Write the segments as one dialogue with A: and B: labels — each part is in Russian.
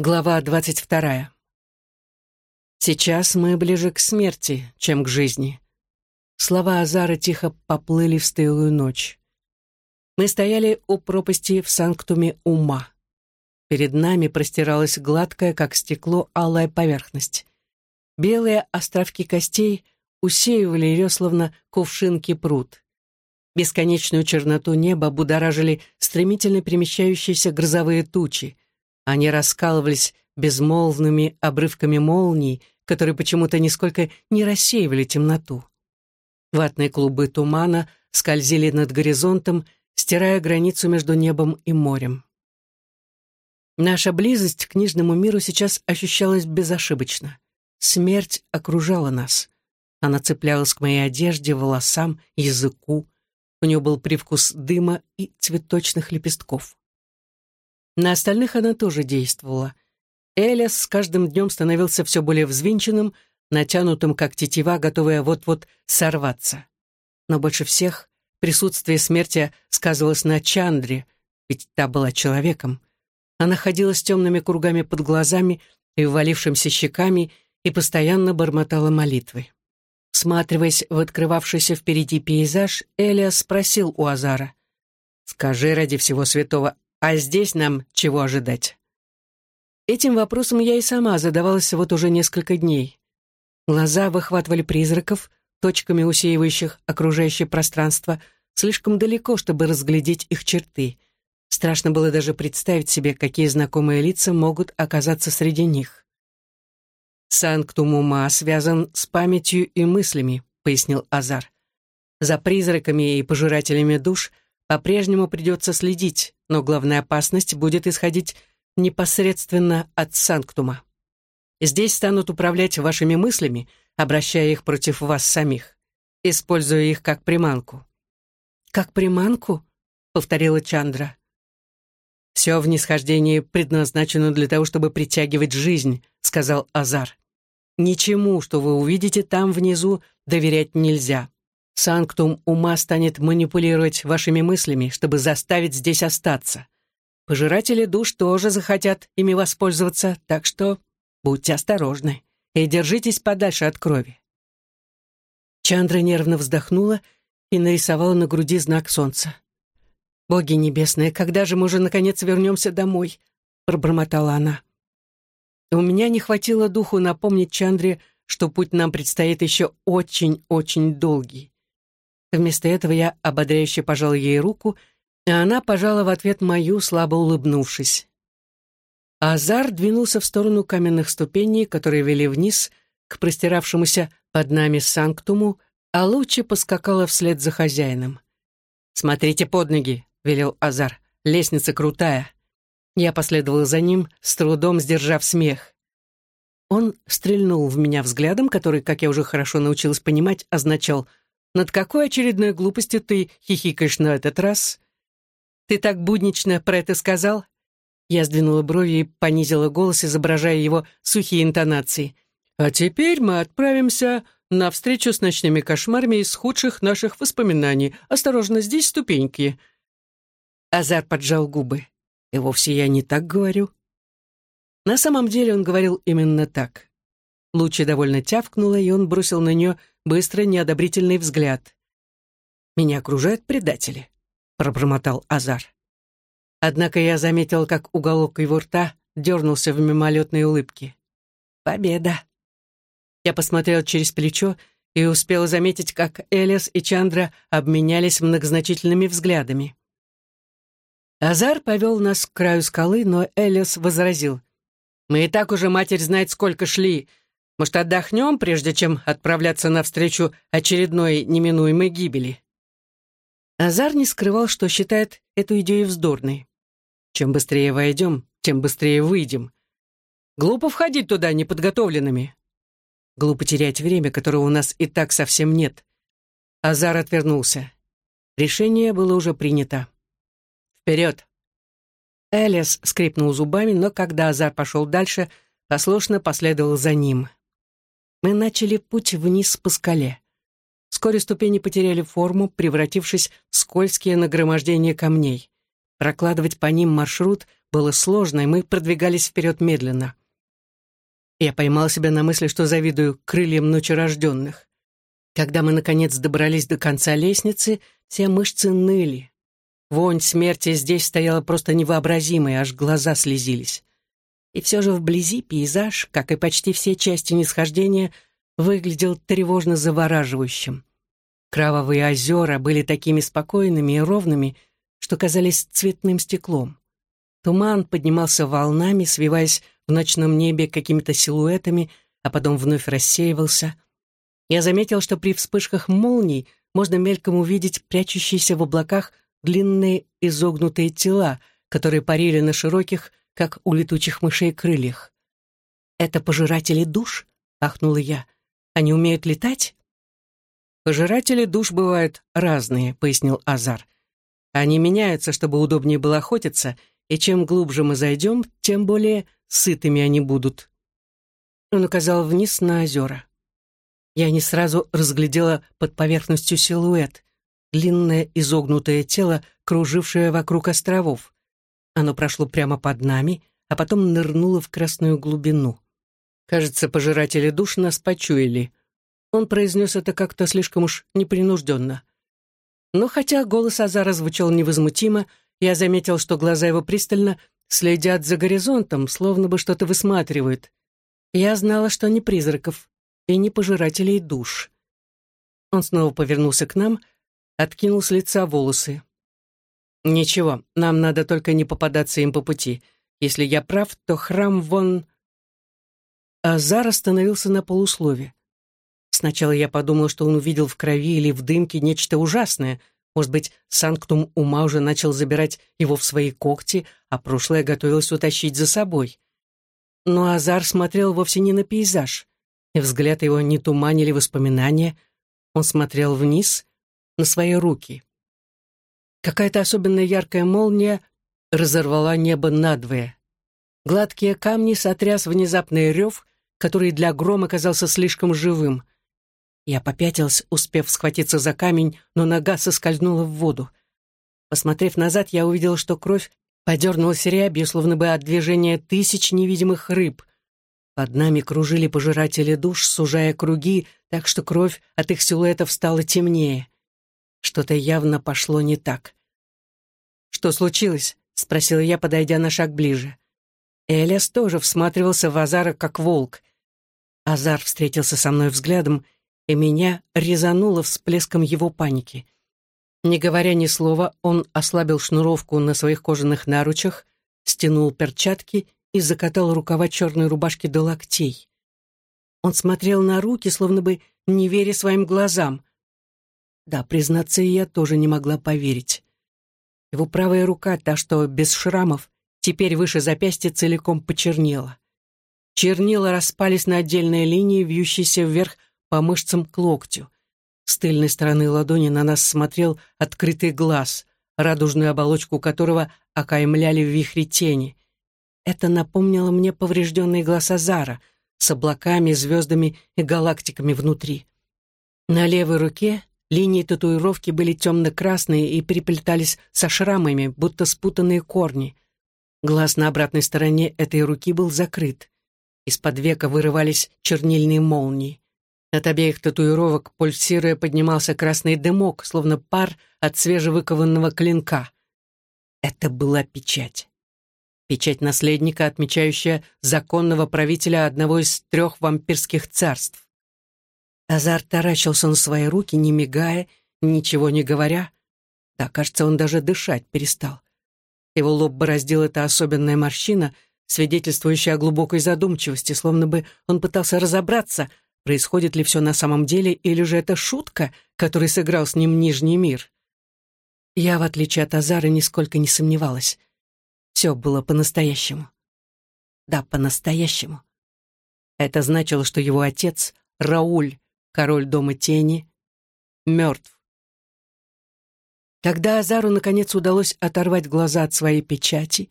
A: Глава двадцать вторая. Сейчас мы ближе к смерти, чем к жизни. Слова Азара тихо поплыли в стылую ночь. Мы стояли у пропасти в санктуме ума. Перед нами простиралась гладкая, как стекло, алая поверхность. Белые островки костей усеивали ее, словно кувшинки пруд. Бесконечную черноту неба будоражили стремительно перемещающиеся грозовые тучи — они раскалывались безмолвными обрывками молний, которые почему-то нисколько не рассеивали темноту. Ватные клубы тумана скользили над горизонтом, стирая границу между небом и морем. Наша близость к книжному миру сейчас ощущалась безошибочно. Смерть окружала нас. Она цеплялась к моей одежде, волосам, языку. У нее был привкус дыма и цветочных лепестков. На остальных она тоже действовала. Элиас с каждым днем становился все более взвинченным, натянутым, как тетива, готовая вот-вот сорваться. Но больше всех присутствие смерти сказывалось на Чандре, ведь та была человеком. Она ходила с темными кругами под глазами и ввалившимся щеками и постоянно бормотала молитвы. Сматриваясь в открывавшийся впереди пейзаж, Элиас спросил у Азара, «Скажи ради всего святого, а здесь нам чего ожидать? Этим вопросом я и сама задавалась вот уже несколько дней. Глаза выхватывали призраков, точками усеивающих окружающее пространство, слишком далеко, чтобы разглядеть их черты. Страшно было даже представить себе, какие знакомые лица могут оказаться среди них. «Санктум ума связан с памятью и мыслями», — пояснил Азар. «За призраками и пожирателями душ по-прежнему придется следить, но главная опасность будет исходить непосредственно от санктума. Здесь станут управлять вашими мыслями, обращая их против вас самих, используя их как приманку. «Как приманку?» — повторила Чандра. «Все в нисхождении предназначено для того, чтобы притягивать жизнь», — сказал Азар. «Ничему, что вы увидите там внизу, доверять нельзя. Санктум ума станет манипулировать вашими мыслями, чтобы заставить здесь остаться. Пожиратели душ тоже захотят ими воспользоваться, так что будьте осторожны и держитесь подальше от крови. Чандра нервно вздохнула и нарисовала на груди знак солнца. «Боги небесные, когда же мы уже наконец вернемся домой?» — пробормотала она. У меня не хватило духу напомнить Чандре, что путь нам предстоит еще очень-очень долгий. Вместо этого я ободряюще пожал ей руку, и она пожала в ответ мою, слабо улыбнувшись. Азар двинулся в сторону каменных ступеней, которые вели вниз к простиравшемуся под нами санктуму, а Лучи поскакала вслед за хозяином. «Смотрите под ноги», — велел Азар. «Лестница крутая». Я последовал за ним, с трудом сдержав смех. Он стрельнул в меня взглядом, который, как я уже хорошо научилась понимать, означал над какой очередной глупостью ты хихикаешь на этот раз? Ты так буднично про это сказал? Я сдвинула брови и понизила голос, изображая его сухие интонации. А теперь мы отправимся на встречу с ночными кошмарами из худших наших воспоминаний. Осторожно, здесь ступеньки. Азар поджал губы. И вовсе я не так говорю. На самом деле он говорил именно так. Лучи довольно тявкнула, и он бросил на нее быстрый неодобрительный взгляд. «Меня окружают предатели», — пробормотал Азар. Однако я заметил, как уголок его рта дернулся в мимолетной улыбке. «Победа!» Я посмотрел через плечо и успел заметить, как Элис и Чандра обменялись многозначительными взглядами. Азар повел нас к краю скалы, но Элис возразил. «Мы и так уже, матерь знает, сколько шли. Может, отдохнем, прежде чем отправляться навстречу очередной неминуемой гибели?» Азар не скрывал, что считает эту идею вздорной. «Чем быстрее войдем, тем быстрее выйдем. Глупо входить туда неподготовленными. Глупо терять время, которого у нас и так совсем нет». Азар отвернулся. Решение было уже принято. «Вперед!» Элис скрипнул зубами, но когда Азар пошел дальше, послушно последовал за ним. Мы начали путь вниз по скале. Вскоре ступени потеряли форму, превратившись в скользкие нагромождения камней. Прокладывать по ним маршрут было сложно, и мы продвигались вперед медленно. Я поймал себя на мысли, что завидую крыльям ночерожденных. Когда мы, наконец, добрались до конца лестницы, все мышцы ныли. Вонь смерти здесь стояла просто невообразимой, аж глаза слезились. И все же вблизи пейзаж, как и почти все части нисхождения, выглядел тревожно завораживающим. Кровавые озера были такими спокойными и ровными, что казались цветным стеклом. Туман поднимался волнами, свиваясь в ночном небе какими-то силуэтами, а потом вновь рассеивался. Я заметил, что при вспышках молний можно мельком увидеть прячущиеся в облаках длинные изогнутые тела, которые парили на широких, как у летучих мышей, крыльях. «Это пожиратели душ?» — ахнула я. «Они умеют летать?» «Пожиратели душ бывают разные», — пояснил Азар. «Они меняются, чтобы удобнее было охотиться, и чем глубже мы зайдем, тем более сытыми они будут». Он указал вниз на озера. Я не сразу разглядела под поверхностью силуэт, длинное изогнутое тело, кружившее вокруг островов. Оно прошло прямо под нами, а потом нырнуло в красную глубину. Кажется, пожиратели душ нас почуяли. Он произнес это как-то слишком уж непринужденно. Но хотя голос Азара звучал невозмутимо, я заметил, что глаза его пристально следят за горизонтом, словно бы что-то высматривают. Я знала, что не призраков и не пожирателей душ. Он снова повернулся к нам, откинул с лица волосы. «Ничего, нам надо только не попадаться им по пути. Если я прав, то храм вон...» Азар остановился на полуслове. Сначала я подумал, что он увидел в крови или в дымке нечто ужасное. Может быть, санктум ума уже начал забирать его в свои когти, а прошлое готовилось утащить за собой. Но Азар смотрел вовсе не на пейзаж, и взгляд его не туманили воспоминания. Он смотрел вниз, на свои руки. Какая-то особенно яркая молния разорвала небо надвое. Гладкие камни сотряс внезапный рев, который для грома казался слишком живым. Я попятился, успев схватиться за камень, но нога соскользнула в воду. Посмотрев назад, я увидел, что кровь подернулась рябью, словно бы от движения тысяч невидимых рыб. Под нами кружили пожиратели душ, сужая круги, так что кровь от их силуэтов стала темнее. Что-то явно пошло не так. «Что случилось?» — спросила я, подойдя на шаг ближе. Элиас тоже всматривался в Азара как волк. Азар встретился со мной взглядом — и меня резануло всплеском его паники. Не говоря ни слова, он ослабил шнуровку на своих кожаных наручах, стянул перчатки и закатал рукава черной рубашки до локтей. Он смотрел на руки, словно бы не веря своим глазам. Да, признаться, я тоже не могла поверить. Его правая рука, та, что без шрамов, теперь выше запястья целиком почернела. Чернила распались на отдельные линии, вьющиеся вверх по мышцам к локтю. С тыльной стороны ладони на нас смотрел открытый глаз, радужную оболочку которого окаймляли в вихре тени. Это напомнило мне поврежденные глаза Зара с облаками, звездами и галактиками внутри. На левой руке линии татуировки были темно-красные и переплетались со шрамами, будто спутанные корни. Глаз на обратной стороне этой руки был закрыт. Из-под века вырывались чернильные молнии. От обеих татуировок, пульсируя, поднимался красный дымок, словно пар от свежевыкованного клинка. Это была печать. Печать наследника, отмечающая законного правителя одного из трех вампирских царств. Азар таращился на свои руки, не мигая, ничего не говоря. Да, кажется, он даже дышать перестал. Его лоб бороздил эта особенная морщина, свидетельствующая о глубокой задумчивости, словно бы он пытался разобраться — Происходит ли все на самом деле, или же это шутка, который сыграл с ним Нижний мир? Я, в отличие от Азара, нисколько не сомневалась. Все было по-настоящему. Да, по-настоящему. Это значило, что его отец, Рауль, король Дома Тени, мертв. Когда Азару наконец удалось оторвать глаза от своей печати,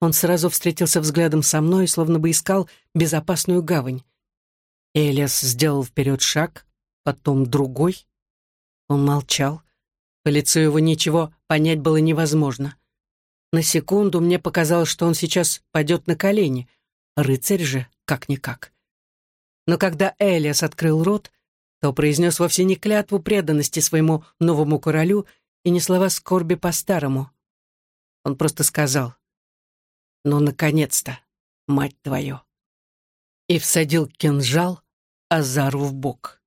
A: он сразу встретился взглядом со мной, словно бы искал безопасную гавань. Элиас сделал вперед шаг, потом другой. Он молчал. По лицу его ничего понять было невозможно. На секунду мне показалось, что он сейчас пойдет на колени. Рыцарь же, как-никак. Но когда Элиас открыл рот, то произнес вовсе не клятву преданности своему новому королю и не слова скорби по-старому. Он просто сказал «Ну, наконец-то, мать твою!» и всадил кинжал Азару в бок.